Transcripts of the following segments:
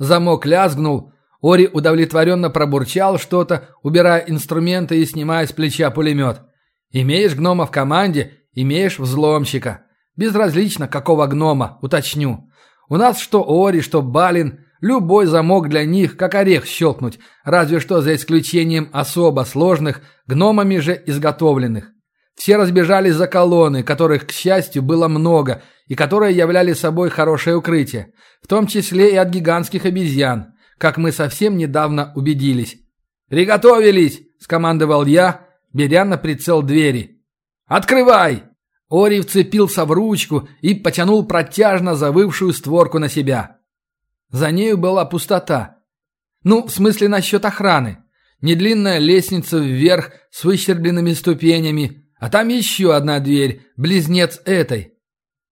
Замок лязгнул. Ори удовлетворенно пробурчал что-то, убирая инструменты и снимая с плеча пулемет. «Имеешь гнома в команде, имеешь взломщика. Безразлично, какого гнома, уточню. У нас что Ори, что Балин, любой замок для них, как орех щелкнуть, разве что за исключением особо сложных, гномами же изготовленных. Все разбежались за колонны, которых, к счастью, было много, и которые являли собой хорошее укрытие, в том числе и от гигантских обезьян, как мы совсем недавно убедились. «Приготовились!» – скомандовал я, беря на прицел двери. «Открывай!» Ори вцепился в ручку и потянул протяжно завывшую створку на себя. За нею была пустота. Ну, в смысле насчет охраны. Недлинная лестница вверх с выщербленными ступенями, а там еще одна дверь, близнец этой.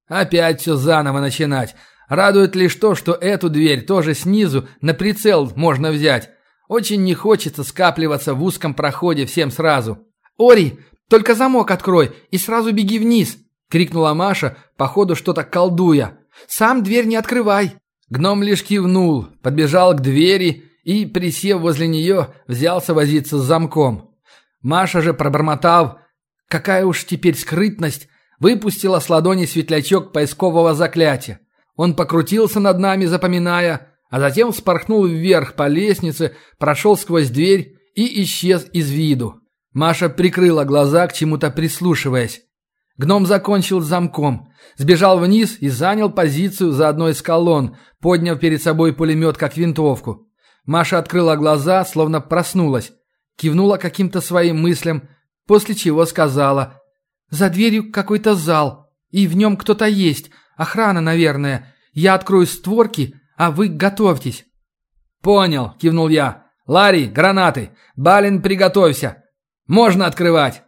Опять все заново начинать. Радует лишь то, что эту дверь тоже снизу на прицел можно взять. Очень не хочется скапливаться в узком проходе всем сразу. «Ори, только замок открой и сразу беги вниз!» — крикнула Маша, походу что-то колдуя. «Сам дверь не открывай!» Гном лишь кивнул, подбежал к двери и, присев возле нее, взялся возиться с замком. Маша же, пробормотав Какая уж теперь скрытность! Выпустила с ладони светлячок поискового заклятия. Он покрутился над нами, запоминая, а затем вспорхнул вверх по лестнице, прошел сквозь дверь и исчез из виду. Маша прикрыла глаза, к чему-то прислушиваясь. Гном закончил замком, сбежал вниз и занял позицию за одной из колонн, подняв перед собой пулемет как винтовку. Маша открыла глаза, словно проснулась, кивнула каким-то своим мыслям, После чего сказала «За дверью какой-то зал, и в нем кто-то есть, охрана, наверное. Я открою створки, а вы готовьтесь». «Понял», – кивнул я. «Ларри, гранаты! Балин, приготовься! Можно открывать!»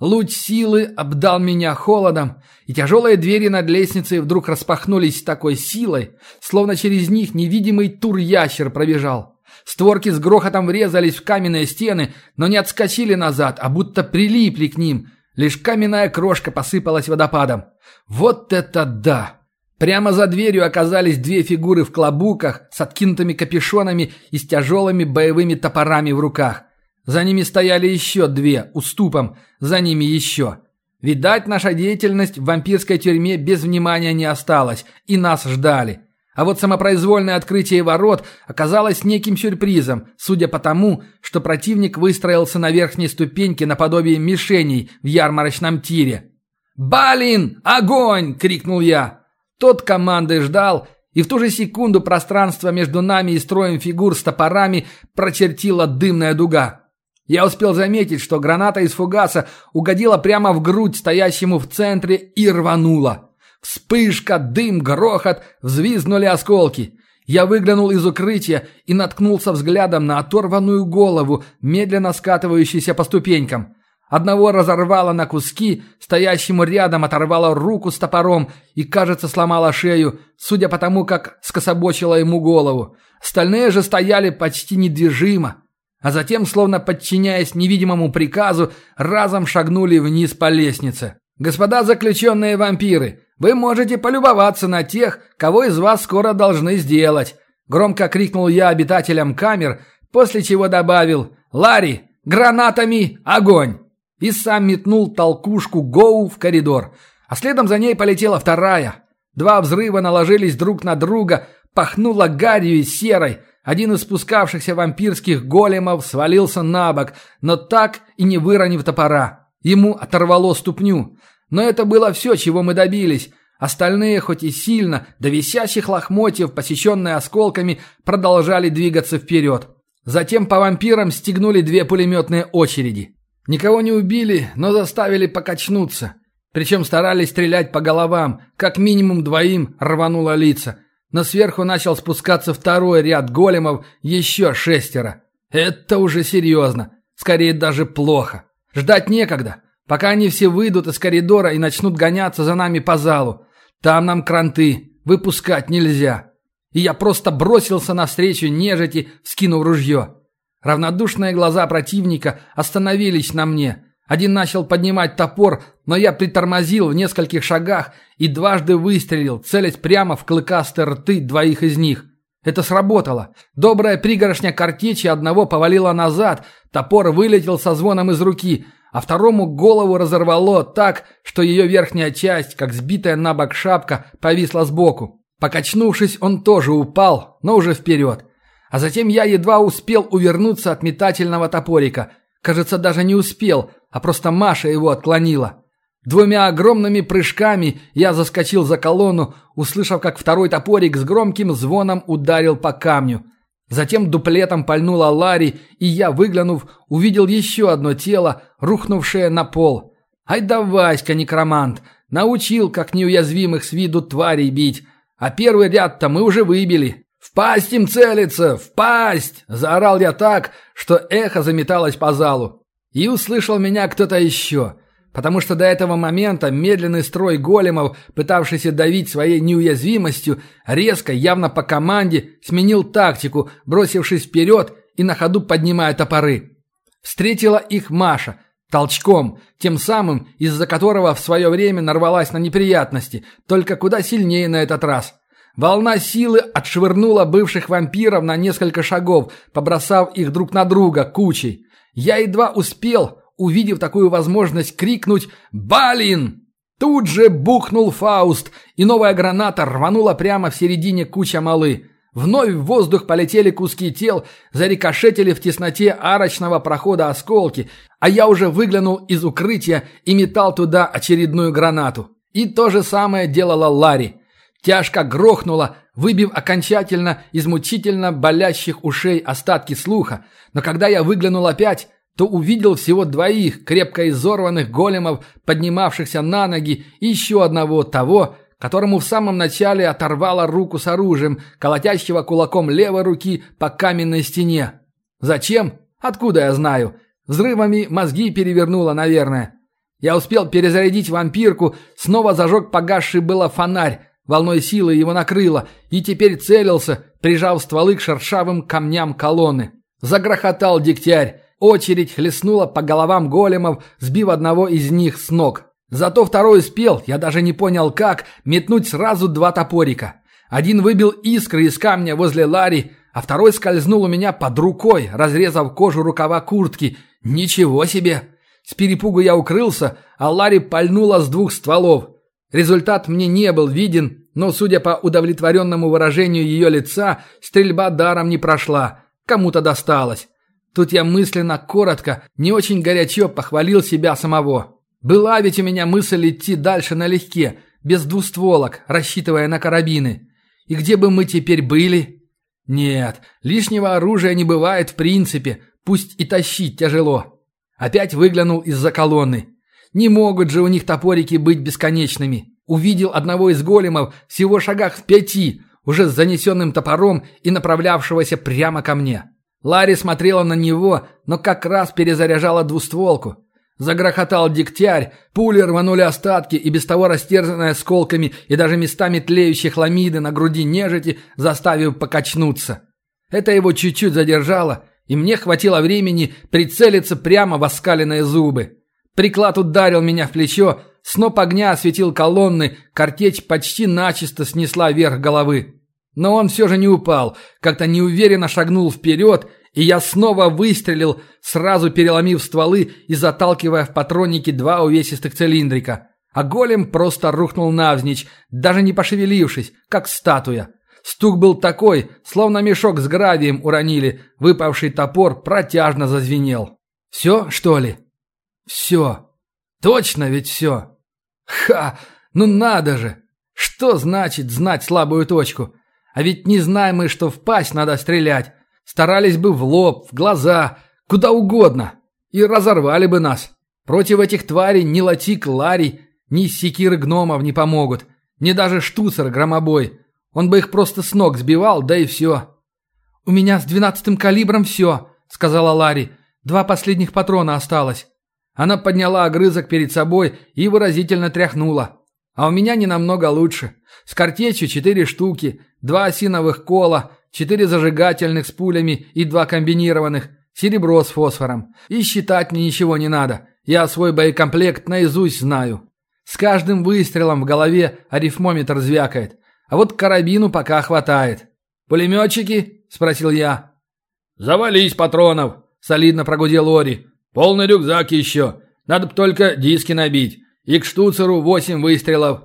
Луч силы обдал меня холодом, и тяжелые двери над лестницей вдруг распахнулись с такой силой, словно через них невидимый тур-ящер пробежал. Створки с грохотом врезались в каменные стены, но не отскочили назад, а будто прилипли к ним. Лишь каменная крошка посыпалась водопадом. Вот это да! Прямо за дверью оказались две фигуры в клобуках с откинутыми капюшонами и с тяжелыми боевыми топорами в руках. За ними стояли еще две, уступом, за ними еще. Видать, наша деятельность в вампирской тюрьме без внимания не осталась, и нас ждали. А вот самопроизвольное открытие ворот оказалось неким сюрпризом, судя по тому, что противник выстроился на верхней ступеньке наподобие мишеней в ярмарочном тире. «Балин! Огонь!» – крикнул я. Тот команды ждал, и в ту же секунду пространство между нами и строем фигур с топорами прочертила дымная дуга. Я успел заметить, что граната из фугаса угодила прямо в грудь стоящему в центре и рванула. Вспышка, дым, грохот, взвизгнули осколки. Я выглянул из укрытия и наткнулся взглядом на оторванную голову, медленно скатывающуюся по ступенькам. Одного разорвало на куски, стоящему рядом оторвало руку с топором и, кажется, сломало шею, судя по тому, как скособочило ему голову. Остальные же стояли почти недвижимо, а затем, словно подчиняясь невидимому приказу, разом шагнули вниз по лестнице. «Господа заключенные вампиры, вы можете полюбоваться на тех, кого из вас скоро должны сделать!» Громко крикнул я обитателям камер, после чего добавил «Ларри, гранатами огонь!» И сам метнул толкушку Гоу в коридор, а следом за ней полетела вторая. Два взрыва наложились друг на друга, пахнуло гарью и серой. Один из спускавшихся вампирских големов свалился на бок, но так и не выронив топора. Ему оторвало ступню. Но это было все, чего мы добились. Остальные, хоть и сильно, до висящих лохмотьев, посеченные осколками, продолжали двигаться вперед. Затем по вампирам стегнули две пулеметные очереди. Никого не убили, но заставили покачнуться. Причем старались стрелять по головам, как минимум двоим рвануло лица. Но сверху начал спускаться второй ряд големов, еще шестеро. Это уже серьезно. Скорее даже плохо. Ждать некогда, пока они все выйдут из коридора и начнут гоняться за нами по залу. Там нам кранты, выпускать нельзя. И я просто бросился навстречу нежити, скинув ружье. Равнодушные глаза противника остановились на мне. Один начал поднимать топор, но я притормозил в нескольких шагах и дважды выстрелил, целясь прямо в клыкастые рты двоих из них. Это сработало. Добрая пригоршня картечи одного повалила назад, топор вылетел со звоном из руки, а второму голову разорвало так, что ее верхняя часть, как сбитая на бок шапка, повисла сбоку. Покачнувшись, он тоже упал, но уже вперед. А затем я едва успел увернуться от метательного топорика. Кажется, даже не успел, а просто Маша его отклонила. Двумя огромными прыжками я заскочил за колонну, услышав, как второй топорик с громким звоном ударил по камню. Затем дуплетом пальнула Ларри, и я, выглянув, увидел еще одно тело, рухнувшее на пол. «Ай да Васька, некромант! Научил, как неуязвимых с виду тварей бить! А первый ряд-то мы уже выбили!» «В пасть им целиться! В пасть!» – заорал я так, что эхо заметалось по залу. И услышал меня кто-то еще – Потому что до этого момента медленный строй големов, пытавшийся давить своей неуязвимостью, резко, явно по команде, сменил тактику, бросившись вперед и на ходу поднимая топоры. Встретила их Маша, толчком, тем самым, из-за которого в свое время нарвалась на неприятности, только куда сильнее на этот раз. Волна силы отшвырнула бывших вампиров на несколько шагов, побросав их друг на друга кучей. Я едва успел увидев такую возможность, крикнуть «Балин!». Тут же бухнул Фауст, и новая граната рванула прямо в середине куча малы. Вновь в воздух полетели куски тел, зарикошетили в тесноте арочного прохода осколки, а я уже выглянул из укрытия и метал туда очередную гранату. И то же самое делала Ларри. Тяжко грохнула, выбив окончательно из мучительно болящих ушей остатки слуха, но когда я выглянул опять, то увидел всего двоих крепко изорванных големов, поднимавшихся на ноги, и еще одного того, которому в самом начале оторвало руку с оружием, колотящего кулаком левой руки по каменной стене. Зачем? Откуда я знаю? Взрывами мозги перевернуло, наверное. Я успел перезарядить вампирку, снова зажег погасший было фонарь, волной силы его накрыло, и теперь целился, прижав стволы к шершавым камням колонны. Загрохотал дегтярь. Очередь хлестнула по головам големов, сбив одного из них с ног. Зато второй успел, я даже не понял как, метнуть сразу два топорика. Один выбил искры из камня возле Ларри, а второй скользнул у меня под рукой, разрезав кожу рукава куртки. Ничего себе! С перепугу я укрылся, а Ларри пальнула с двух стволов. Результат мне не был виден, но, судя по удовлетворенному выражению ее лица, стрельба даром не прошла. Кому-то досталось. Тут я мысленно, коротко, не очень горячо похвалил себя самого. Была ведь у меня мысль идти дальше налегке, без двустволок, рассчитывая на карабины. И где бы мы теперь были? Нет, лишнего оружия не бывает в принципе, пусть и тащить тяжело. Опять выглянул из-за колонны. Не могут же у них топорики быть бесконечными. Увидел одного из големов всего шагах в пяти, уже с занесенным топором и направлявшегося прямо ко мне. Ларри смотрела на него, но как раз перезаряжала двустволку. Загрохотал дегтярь, пули рванули остатки, и без того растерзанные осколками и даже местами тлеющие хламиды на груди нежити, заставив покачнуться. Это его чуть-чуть задержало, и мне хватило времени прицелиться прямо в оскаленные зубы. Приклад ударил меня в плечо, сноп огня осветил колонны, картечь почти начисто снесла вверх головы. Но он все же не упал, как-то неуверенно шагнул вперед, и я снова выстрелил, сразу переломив стволы и заталкивая в патронники два увесистых цилиндрика. А голем просто рухнул навзничь, даже не пошевелившись, как статуя. Стук был такой, словно мешок с гравием уронили, выпавший топор протяжно зазвенел. «Все, что ли?» «Все. Точно ведь все. Ха! Ну надо же! Что значит знать слабую точку? А ведь не знаем мы, что в пасть надо стрелять. Старались бы в лоб, в глаза, куда угодно. И разорвали бы нас. Против этих тварей ни латик Ларий, ни секиры гномов не помогут. Ни даже штуцер громобой. Он бы их просто с ног сбивал, да и все. «У меня с двенадцатым калибром все», — сказала Ларри. «Два последних патрона осталось». Она подняла огрызок перед собой и выразительно тряхнула. А у меня не намного лучше. С картечью четыре штуки, два осиновых кола, четыре зажигательных с пулями и два комбинированных, серебро с фосфором. И считать мне ничего не надо. Я свой боекомплект наизусть знаю. С каждым выстрелом в голове арифмометр звякает. А вот карабину пока хватает. «Пулеметчики?» – спросил я. «Завались патронов!» – солидно прогудел Ори. «Полный рюкзак еще. Надо б только диски набить. И к штуцеру восемь выстрелов».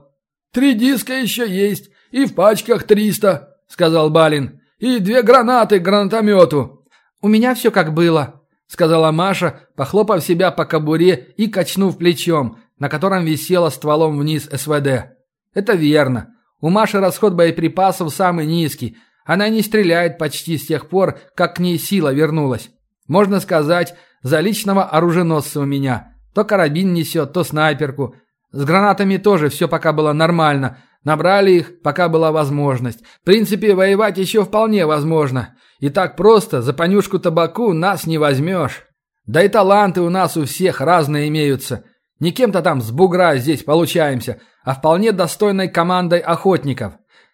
«Три диска еще есть. И в пачках триста», – сказал Балин. «И две гранаты к гранатомету». «У меня все как было», – сказала Маша, похлопав себя по кобуре и качнув плечом, на котором висела стволом вниз СВД. «Это верно. У Маши расход боеприпасов самый низкий. Она не стреляет почти с тех пор, как к ней сила вернулась. Можно сказать, за личного оруженосца у меня. То карабин несет, то снайперку. С гранатами тоже все пока было нормально. Набрали их, пока была возможность. В принципе, воевать еще вполне возможно. И так просто за понюшку табаку нас не возьмешь. Да и таланты у нас у всех разные имеются. Не кем-то там с бугра здесь получаемся, а вполне достойной командой охотников.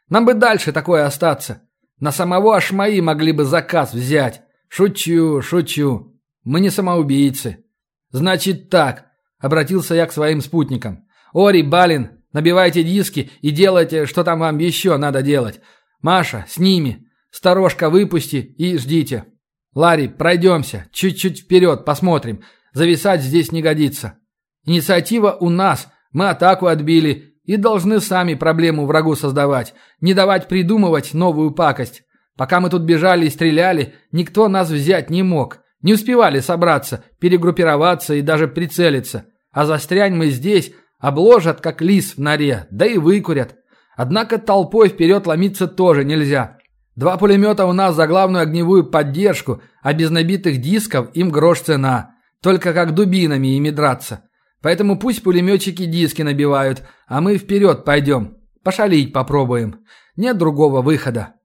Нам бы дальше такое остаться. На самого Ашмаи могли бы заказ взять. Шучу, шучу. Мы не самоубийцы. Значит так, обратился я к своим спутникам. Ори, Балин, набивайте диски и делайте, что там вам еще надо делать. Маша, с ними. Сторожка выпусти и ждите. Ларри, пройдемся. Чуть-чуть вперед, посмотрим. Зависать здесь не годится. Инициатива у нас. Мы атаку отбили и должны сами проблему врагу создавать. Не давать придумывать новую пакость. Пока мы тут бежали и стреляли, никто нас взять не мог. Не успевали собраться, перегруппироваться и даже прицелиться. А застрянь мы здесь, обложат, как лис в норе, да и выкурят. Однако толпой вперед ломиться тоже нельзя. Два пулемета у нас за главную огневую поддержку, а без набитых дисков им грош цена. Только как дубинами ими драться. Поэтому пусть пулеметчики диски набивают, а мы вперед пойдем. Пошалить попробуем. Нет другого выхода.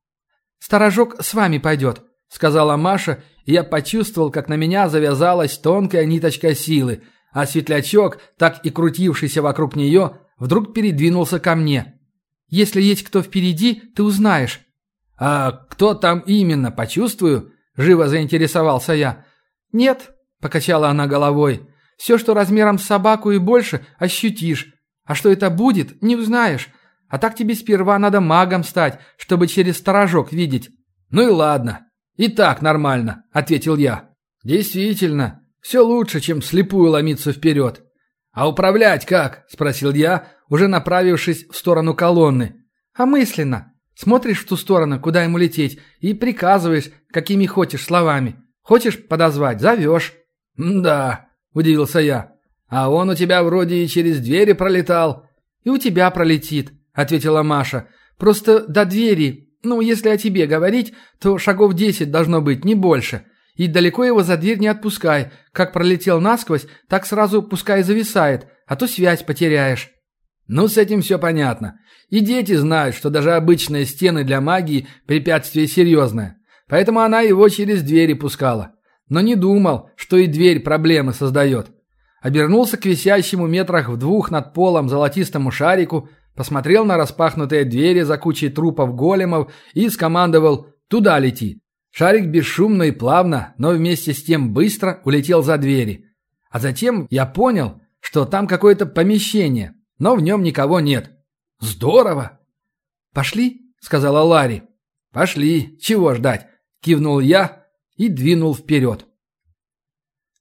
«Сторожок с вами пойдет», — сказала Маша, я почувствовал, как на меня завязалась тонкая ниточка силы, а светлячок, так и крутившийся вокруг нее, вдруг передвинулся ко мне. «Если есть кто впереди, ты узнаешь». «А кто там именно, почувствую?» – живо заинтересовался я. «Нет», – покачала она головой, все, что размером с собаку и больше, ощутишь. А что это будет, не узнаешь. А так тебе сперва надо магом стать, чтобы через сторожок видеть». «Ну и ладно. И так нормально», — ответил я. «Действительно, все лучше, чем слепую ломиться вперед». «А управлять как?» – спросил я, уже направившись в сторону колонны. «А мысленно. Смотришь в ту сторону, куда ему лететь, и приказываешь, какими хочешь словами. Хочешь подозвать – зовешь». «Да, – удивился я. «А он у тебя вроде и через двери пролетал». «И у тебя пролетит», – ответила Маша. «Просто до двери, ну, если о тебе говорить, то шагов десять должно быть, не больше. И далеко его за дверь не отпускай. Как пролетел насквозь, так сразу пускай зависает, а то связь потеряешь». «Ну, с этим все понятно. И дети знают, что даже обычные стены для магии – препятствие серьезное. Поэтому она его через двери пускала но не думал, что и дверь проблемы создает. Обернулся к висящему метрах в двух над полом золотистому шарику, посмотрел на распахнутые двери за кучей трупов големов и скомандовал «Туда лети». Шарик бесшумно и плавно, но вместе с тем быстро улетел за двери. А затем я понял, что там какое-то помещение, но в нем никого нет. Здорово! «Пошли?» — сказала Ларри. «Пошли, чего ждать?» — кивнул я, и двинул вперед.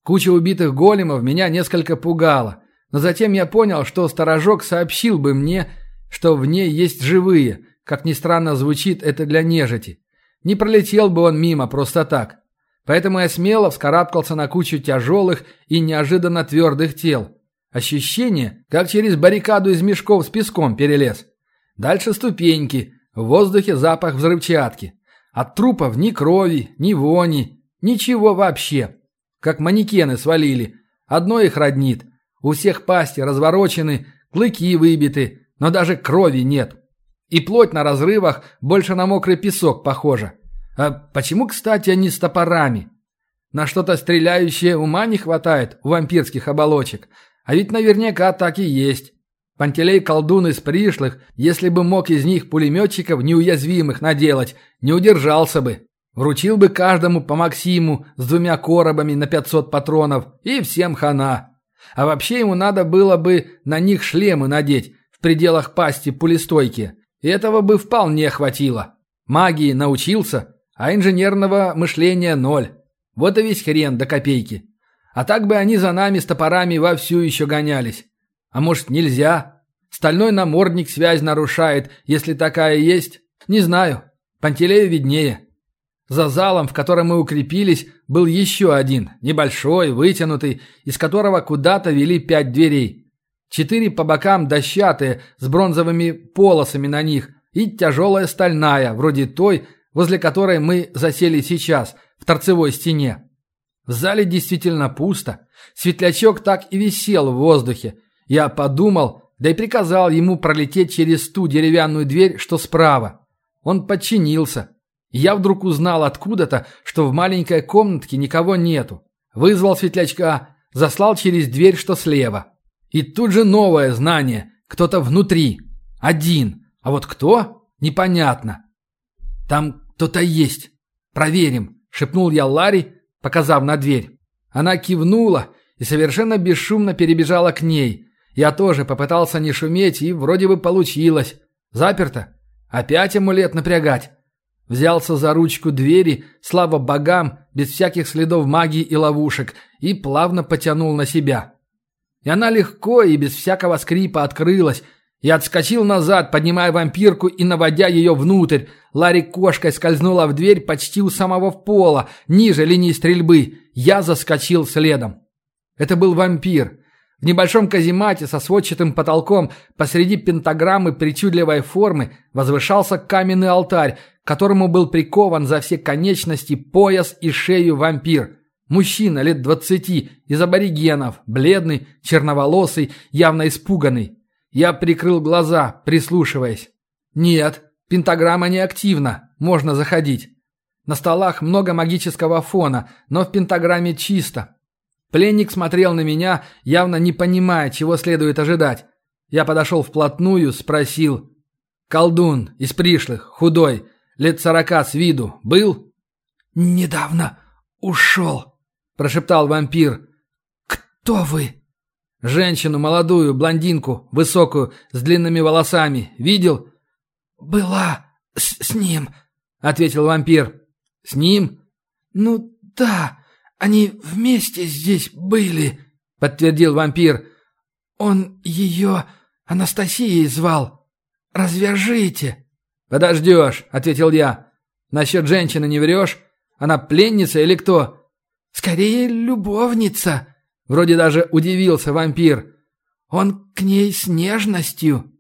Куча убитых големов меня несколько пугала, но затем я понял, что сторожок сообщил бы мне, что в ней есть живые, как ни странно звучит это для нежити. Не пролетел бы он мимо просто так. Поэтому я смело вскарабкался на кучу тяжелых и неожиданно твердых тел. Ощущение, как через баррикаду из мешков с песком перелез. Дальше ступеньки, в воздухе запах взрывчатки. От трупов ни крови, ни вони, ничего вообще. Как манекены свалили. Одно их роднит. У всех пасти разворочены, клыки выбиты, но даже крови нет. И плоть на разрывах больше на мокрый песок похожа. А почему, кстати, они с топорами? На что-то стреляющее ума не хватает у вампирских оболочек. А ведь наверняка так и есть. Пантелей колдун из пришлых, если бы мог из них пулеметчиков неуязвимых наделать, не удержался бы. Вручил бы каждому по Максиму с двумя коробами на 500 патронов и всем хана. А вообще ему надо было бы на них шлемы надеть в пределах пасти пулестойки. Этого бы вполне хватило. Магии научился, а инженерного мышления ноль. Вот и весь хрен до копейки. А так бы они за нами с топорами вовсю еще гонялись. А может, нельзя? Стальной намордник связь нарушает, если такая есть. Не знаю. Пантелею виднее. За залом, в котором мы укрепились, был еще один, небольшой, вытянутый, из которого куда-то вели пять дверей. Четыре по бокам дощатые, с бронзовыми полосами на них, и тяжелая стальная, вроде той, возле которой мы засели сейчас, в торцевой стене. В зале действительно пусто. Светлячок так и висел в воздухе. Я подумал, да и приказал ему пролететь через ту деревянную дверь, что справа. Он подчинился. Я вдруг узнал откуда-то, что в маленькой комнатке никого нету. Вызвал светлячка, заслал через дверь, что слева. И тут же новое знание. Кто-то внутри. Один. А вот кто? Непонятно. Там кто-то есть. Проверим, шепнул я Ларри, показав на дверь. Она кивнула и совершенно бесшумно перебежала к ней. Я тоже попытался не шуметь, и вроде бы получилось. Заперто. Опять амулет напрягать. Взялся за ручку двери, слава богам, без всяких следов магии и ловушек, и плавно потянул на себя. И она легко и без всякого скрипа открылась. Я отскочил назад, поднимая вампирку и наводя ее внутрь. Ларри кошкой скользнула в дверь почти у самого пола, ниже линии стрельбы. Я заскочил следом. Это был вампир. В небольшом каземате со сводчатым потолком посреди пентаграммы причудливой формы возвышался каменный алтарь, к которому был прикован за все конечности пояс и шею вампир. Мужчина лет двадцати, из аборигенов, бледный, черноволосый, явно испуганный. Я прикрыл глаза, прислушиваясь. Нет, пентаграмма не активна, можно заходить. На столах много магического фона, но в пентаграмме чисто, Пленник смотрел на меня, явно не понимая, чего следует ожидать. Я подошел вплотную, спросил. «Колдун, из пришлых, худой, лет сорока с виду, был?» «Недавно ушел», – прошептал вампир. «Кто вы?» «Женщину молодую, блондинку, высокую, с длинными волосами. Видел?» «Была с, с ним», – ответил вампир. «С ним?» «Ну да, они вместе здесь были», — подтвердил вампир. «Он ее Анастасией звал. Развяжите». «Подождешь», — ответил я. «Насчет женщины не врешь? Она пленница или кто?» «Скорее, любовница», — вроде даже удивился вампир. «Он к ней с нежностью».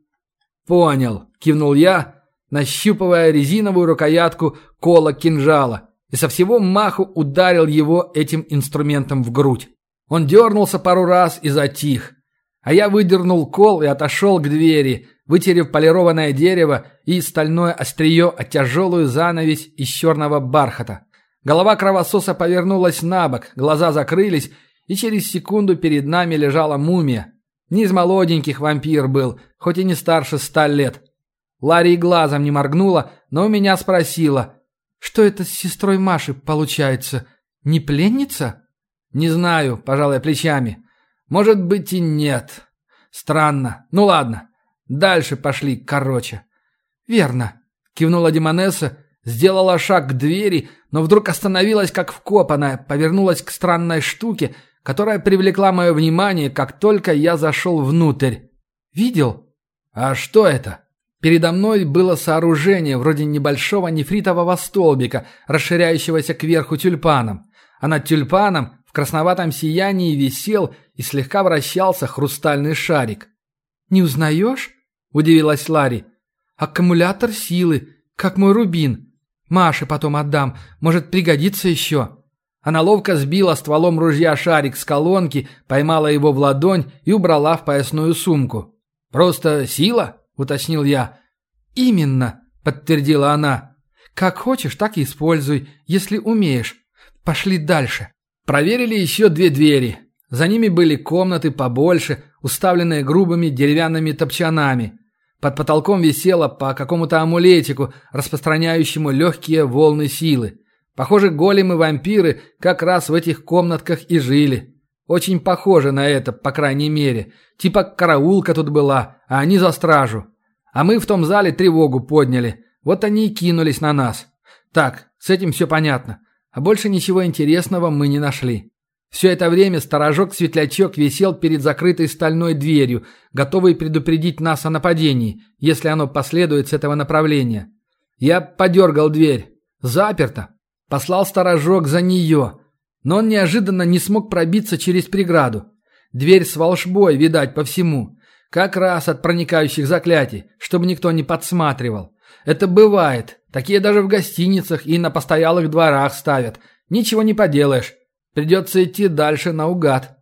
«Понял», — кивнул я, нащупывая резиновую рукоятку кола кинжала и со всего маху ударил его этим инструментом в грудь. Он дернулся пару раз и затих. А я выдернул кол и отошел к двери, вытерев полированное дерево и стальное острие от тяжелую занавесь из черного бархата. Голова кровососа повернулась на бок, глаза закрылись, и через секунду перед нами лежала мумия. Не из молоденьких вампир был, хоть и не старше ста лет. Ларри глазом не моргнула, но у меня спросила – что это с сестрой Маши получается? Не пленница? Не знаю, пожалуй, плечами. Может быть и нет. Странно. Ну ладно. Дальше пошли, короче. Верно. Кивнула Демонесса, сделала шаг к двери, но вдруг остановилась как вкопанная, повернулась к странной штуке, которая привлекла мое внимание, как только я зашел внутрь. Видел? А что это? Передо мной было сооружение вроде небольшого нефритового столбика, расширяющегося кверху тюльпаном. А над тюльпаном в красноватом сиянии висел и слегка вращался хрустальный шарик. «Не узнаешь?» – удивилась Ларри. «Аккумулятор силы, как мой рубин. Маше потом отдам, может пригодится еще». Она ловко сбила стволом ружья шарик с колонки, поймала его в ладонь и убрала в поясную сумку. «Просто сила?» уточнил я. «Именно», — подтвердила она. «Как хочешь, так и используй, если умеешь. Пошли дальше». Проверили еще две двери. За ними были комнаты побольше, уставленные грубыми деревянными топчанами. Под потолком висело по какому-то амулетику, распространяющему легкие волны силы. Похоже, големы-вампиры как раз в этих комнатках и жили. Очень похоже на это, по крайней мере. Типа караулка тут была, а они за стражу. А мы в том зале тревогу подняли. Вот они и кинулись на нас. Так, с этим все понятно. А больше ничего интересного мы не нашли. Все это время сторожок-светлячок висел перед закрытой стальной дверью, готовый предупредить нас о нападении, если оно последует с этого направления. Я подергал дверь. Заперто. Послал сторожок за нее. Но он неожиданно не смог пробиться через преграду. Дверь с волшбой, видать, по всему. Как раз от проникающих заклятий, чтобы никто не подсматривал. Это бывает. Такие даже в гостиницах и на постоялых дворах ставят. Ничего не поделаешь. Придется идти дальше наугад.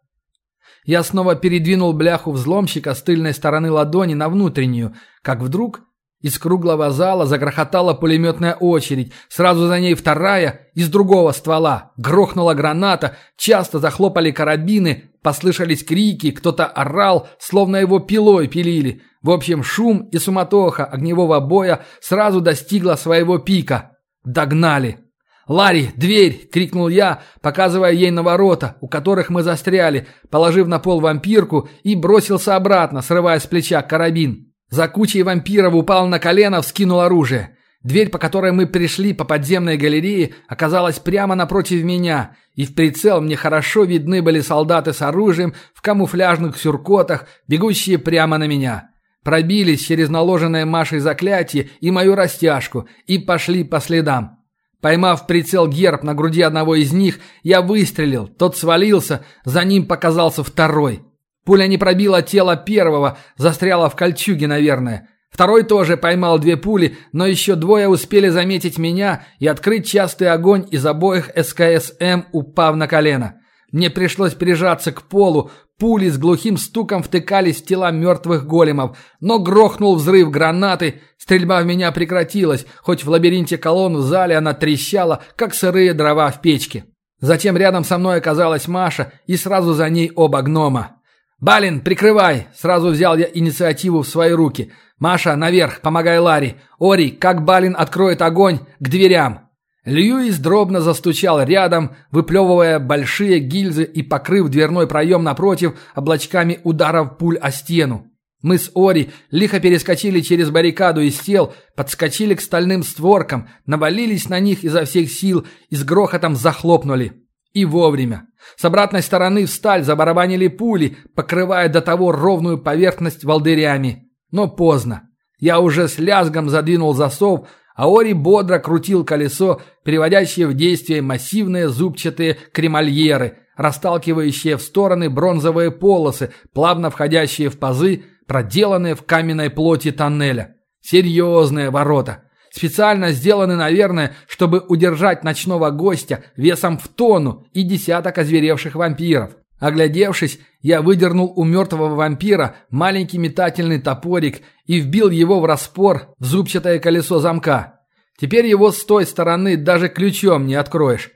Я снова передвинул бляху взломщика с тыльной стороны ладони на внутреннюю, как вдруг из круглого зала загрохотала пулеметная очередь, сразу за ней вторая, из другого ствола. Грохнула граната, часто захлопали карабины, послышались крики, кто-то орал, словно его пилой пилили. В общем, шум и суматоха огневого боя сразу достигла своего пика. Догнали. «Ларри, дверь!» — крикнул я, показывая ей на ворота, у которых мы застряли, положив на пол вампирку и бросился обратно, срывая с плеча карабин. За кучей вампиров упал на колено, вскинул оружие. Дверь, по которой мы пришли по подземной галерее, оказалась прямо напротив меня, и в прицел мне хорошо видны были солдаты с оружием в камуфляжных сюркотах, бегущие прямо на меня. Пробились через наложенное Машей заклятие и мою растяжку и пошли по следам. Поймав прицел герб на груди одного из них, я выстрелил. Тот свалился, за ним показался второй. Пуля не пробила тело первого, застряла в кольчуге, наверное. Второй тоже поймал две пули, но еще двое успели заметить меня и открыть частый огонь из обоих СКСМ, упав на колено. Мне пришлось прижаться к полу, Пули с глухим стуком втыкались в тела мертвых големов, но грохнул взрыв гранаты, стрельба в меня прекратилась, хоть в лабиринте колонн в зале она трещала, как сырые дрова в печке. Затем рядом со мной оказалась Маша, и сразу за ней оба гнома. «Балин, прикрывай!» Сразу взял я инициативу в свои руки. «Маша, наверх, помогай Ларе. Ори, как Балин откроет огонь, к дверям!» Льюис дробно застучал рядом, выплевывая большие гильзы и покрыв дверной проем напротив облачками ударов пуль о стену. Мы с Ори лихо перескочили через баррикаду из тел, подскочили к стальным створкам, навалились на них изо всех сил и с грохотом захлопнули. И вовремя. С обратной стороны в сталь забарабанили пули, покрывая до того ровную поверхность волдырями. Но поздно. Я уже с лязгом задвинул засов, Аори бодро крутил колесо, переводящее в действие массивные зубчатые кремальеры, расталкивающие в стороны бронзовые полосы, плавно входящие в пазы, проделанные в каменной плоти тоннеля. Серьезные ворота. Специально сделаны, наверное, чтобы удержать ночного гостя весом в тонну и десяток озверевших вампиров. Оглядевшись, я выдернул у мертвого вампира маленький метательный топорик и вбил его в распор в зубчатое колесо замка. Теперь его с той стороны даже ключом не откроешь.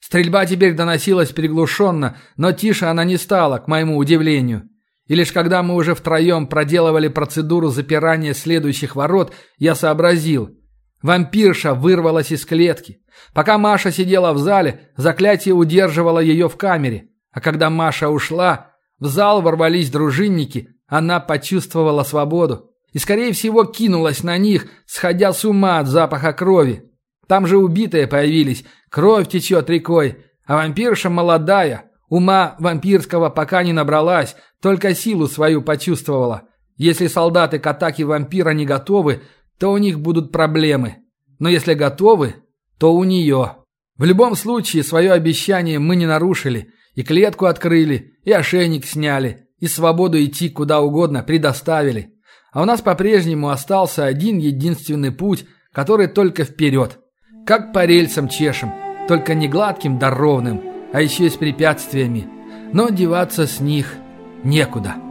Стрельба теперь доносилась приглушенно, но тише она не стала, к моему удивлению. И лишь когда мы уже втроем проделывали процедуру запирания следующих ворот, я сообразил. Вампирша вырвалась из клетки. Пока Маша сидела в зале, заклятие удерживало ее в камере. А когда Маша ушла, в зал ворвались дружинники, она почувствовала свободу. И, скорее всего, кинулась на них, сходя с ума от запаха крови. Там же убитые появились, кровь течет рекой, а вампирша молодая, ума вампирского пока не набралась, только силу свою почувствовала. Если солдаты к атаке вампира не готовы, то у них будут проблемы. Но если готовы, то у нее. В любом случае, свое обещание мы не нарушили – и клетку открыли, и ошейник сняли, и свободу идти куда угодно предоставили. А у нас по-прежнему остался один единственный путь, который только вперед. Как по рельсам чешем, только не гладким да ровным, а еще и с препятствиями. Но деваться с них некуда.